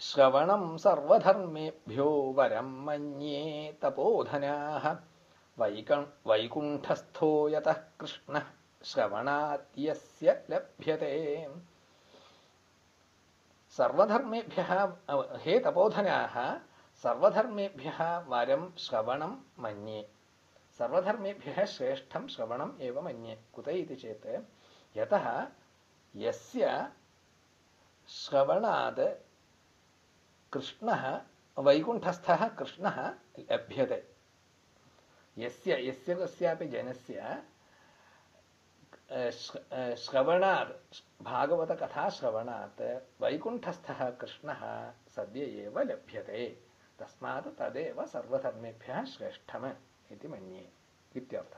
श्रवणं सर्वधर्मेभ्यो वरं मन्ये तपोधनाः। वैक, वैकुण्ठस्थो यतः हे तपोधनाः, सर्वधर्मेभ्यः वरं श्रवणं मन्ये। सर्वधर्मेभ्यः श्रेष्ठं श्रवणम् कुत इति चेत् कृष्णः, वैकुण्ठस्थः कृष्णः लभ्यते। यस्य यस्य कस्यापि जनस्य श्रवणात् भागवतकथाश्रवणात् वैकुण्ठस्थः कृष्णः सद्य एव लभ्यते। तस्मात् तदेव सर्वधर्मेभ्यः श्रेष्ठम् इति मन्ये। इत्यर्थः।